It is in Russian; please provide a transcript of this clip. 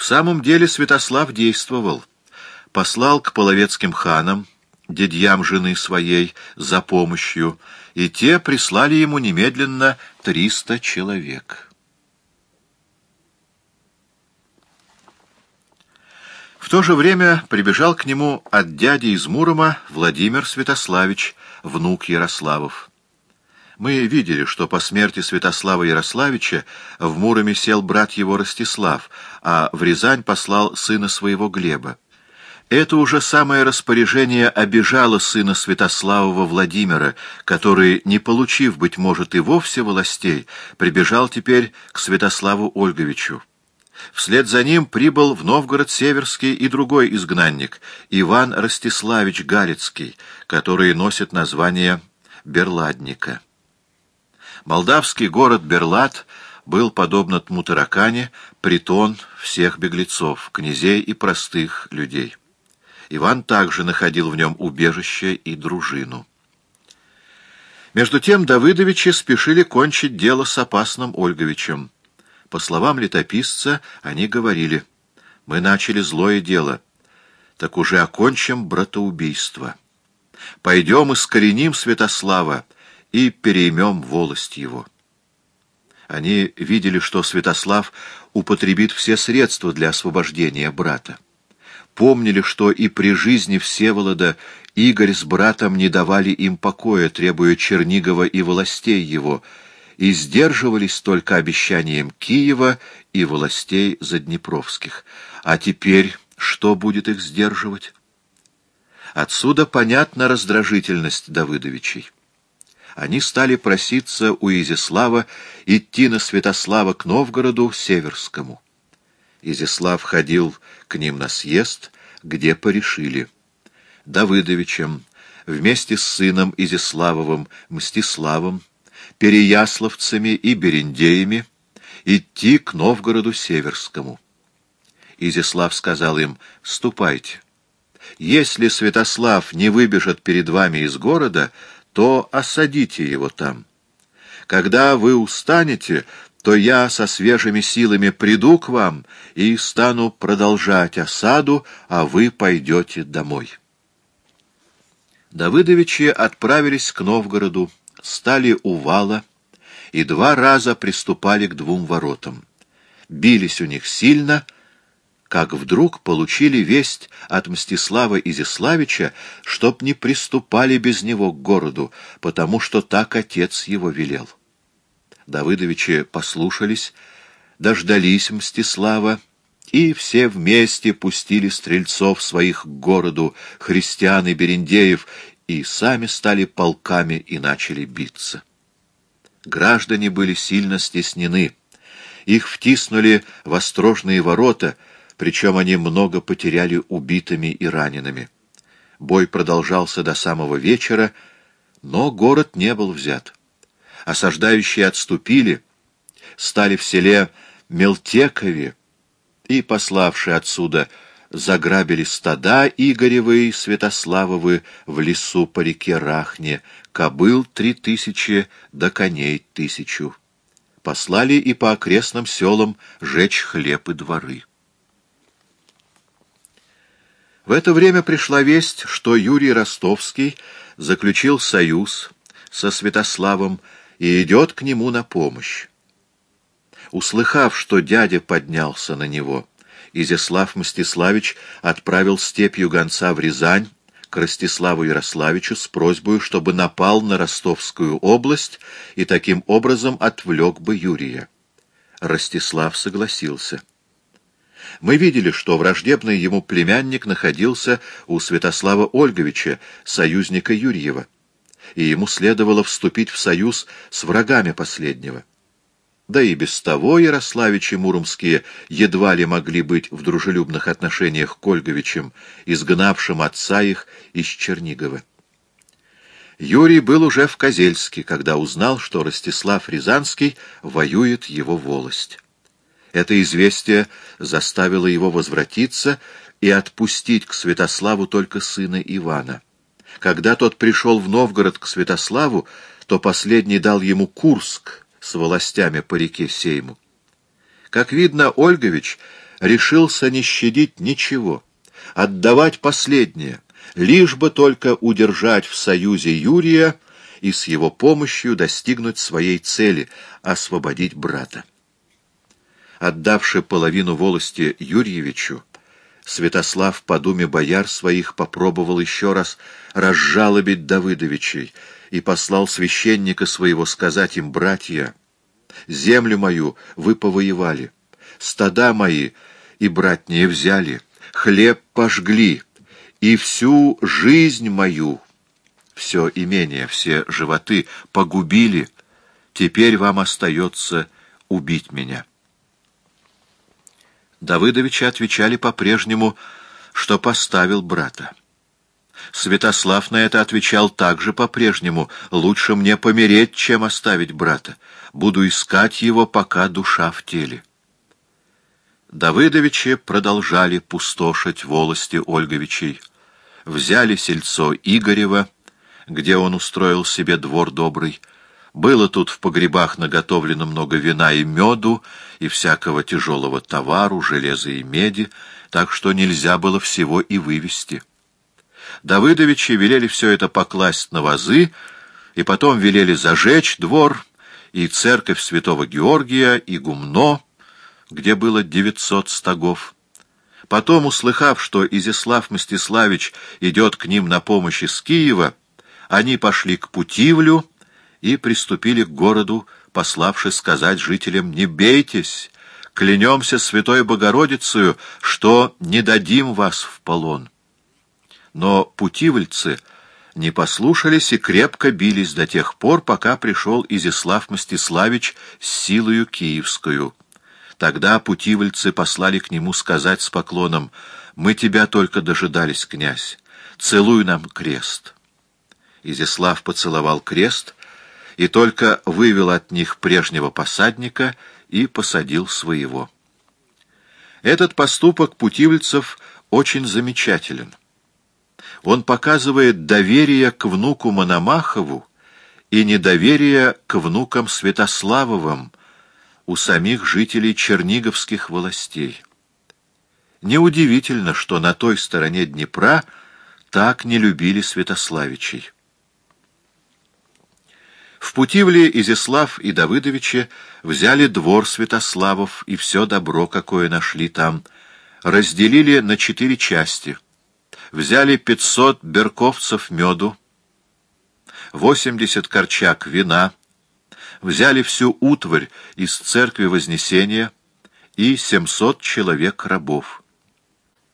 В самом деле Святослав действовал. Послал к половецким ханам, дядьям жены своей, за помощью, и те прислали ему немедленно триста человек. В то же время прибежал к нему от дяди из Мурома Владимир Святославич, внук Ярославов. Мы видели, что по смерти Святослава Ярославича в Муроме сел брат его Ростислав, а в Рязань послал сына своего Глеба. Это уже самое распоряжение обижало сына Святославова Владимира, который, не получив, быть может, и вовсе властей, прибежал теперь к Святославу Ольговичу. Вслед за ним прибыл в Новгород Северский и другой изгнанник, Иван Ростиславич Галицкий, который носит название Берладника. Молдавский город Берлад был, подобно Тмутаракане, притон всех беглецов, князей и простых людей. Иван также находил в нем убежище и дружину. Между тем Давыдовичи спешили кончить дело с опасным Ольговичем. По словам летописца, они говорили, «Мы начали злое дело, так уже окончим братоубийство. Пойдем искореним Святослава и переймем волость его». Они видели, что Святослав употребит все средства для освобождения брата. Помнили, что и при жизни Всеволода Игорь с братом не давали им покоя, требуя Чернигова и властей его — и сдерживались только обещанием Киева и властей заднепровских. А теперь что будет их сдерживать? Отсюда понятна раздражительность Давыдовичей. Они стали проситься у Изяслава идти на Святослава к Новгороду Северскому. Изяслав ходил к ним на съезд, где порешили. Давыдовичем вместе с сыном Изяславовым Мстиславом переяславцами и берендеями идти к Новгороду Северскому. Изяслав сказал им, «Ступайте. Если Святослав не выбежит перед вами из города, то осадите его там. Когда вы устанете, то я со свежими силами приду к вам и стану продолжать осаду, а вы пойдете домой». Давыдовичи отправились к Новгороду, стали у вала и два раза приступали к двум воротам. Бились у них сильно, как вдруг получили весть от Мстислава Изяславича, чтоб не приступали без него к городу, потому что так отец его велел. Давыдовичи послушались, дождались Мстислава, и все вместе пустили стрельцов своих к городу, христиан и берендеев, и сами стали полками и начали биться. Граждане были сильно стеснены. Их втиснули в острожные ворота, причем они много потеряли убитыми и ранеными. Бой продолжался до самого вечера, но город не был взят. Осаждающие отступили, стали в селе Мелтекове и, пославшие отсюда заграбили стада Игоревы и Святославовы в лесу по реке Рахне, кобыл три тысячи, да коней тысячу. Послали и по окрестным селам жечь хлеб и дворы. В это время пришла весть, что Юрий Ростовский заключил союз со Святославом и идет к нему на помощь. Услыхав, что дядя поднялся на него, Изяслав Мстиславич отправил степью гонца в Рязань к Ростиславу Ярославичу с просьбой, чтобы напал на Ростовскую область и таким образом отвлек бы Юрия. Ростислав согласился. Мы видели, что враждебный ему племянник находился у Святослава Ольговича, союзника Юрьева, и ему следовало вступить в союз с врагами последнего. Да и без того Ярославичи Муромские едва ли могли быть в дружелюбных отношениях к Ольговичам, изгнавшим отца их из Чернигова. Юрий был уже в Козельске, когда узнал, что Ростислав Рязанский воюет его волость. Это известие заставило его возвратиться и отпустить к Святославу только сына Ивана. Когда тот пришел в Новгород к Святославу, то последний дал ему Курск, с властями по реке Сейму. Как видно, Ольгович решился не щадить ничего, отдавать последнее, лишь бы только удержать в союзе Юрия и с его помощью достигнуть своей цели — освободить брата. Отдавши половину волости Юрьевичу, Святослав по думе бояр своих попробовал еще раз разжалобить Давыдовичей и послал священника своего сказать им, «Братья, землю мою вы повоевали, стада мои и братние взяли, хлеб пожгли, и всю жизнь мою, все имение, все животы погубили, теперь вам остается убить меня». Давыдовичи отвечали по-прежнему, что поставил брата. Святослав на это отвечал также по-прежнему. «Лучше мне помереть, чем оставить брата. Буду искать его, пока душа в теле». Давыдовичи продолжали пустошить волости Ольговичей. Взяли сельцо Игорева, где он устроил себе двор добрый, было тут в погребах наготовлено много вина и меду, и всякого тяжелого товару, железа и меди, так что нельзя было всего и вывести. Давыдовичи велели все это покласть на вазы, и потом велели зажечь двор, и церковь святого Георгия, и гумно, где было девятьсот стогов. Потом, услыхав, что Изяслав Мстиславич идет к ним на помощь из Киева, они пошли к Путивлю, и приступили к городу, пославши сказать жителям «Не бейтесь, клянемся Святой Богородицею, что не дадим вас в полон». Но путивльцы не послушались и крепко бились до тех пор, пока пришел Изяслав Мстиславич с силою киевскую. Тогда путивльцы послали к нему сказать с поклоном «Мы тебя только дожидались, князь, целуй нам крест». Изяслав поцеловал крест — и только вывел от них прежнего посадника и посадил своего. Этот поступок путивльцев очень замечателен. Он показывает доверие к внуку Мономахову и недоверие к внукам Святославовым у самих жителей черниговских властей. Неудивительно, что на той стороне Днепра так не любили Святославичей. В Путивле Изяслав и Давыдовичи взяли двор Святославов и все добро, какое нашли там, разделили на четыре части. Взяли пятьсот берковцев меду, восемьдесят корчак вина, взяли всю утварь из церкви Вознесения и семьсот человек рабов.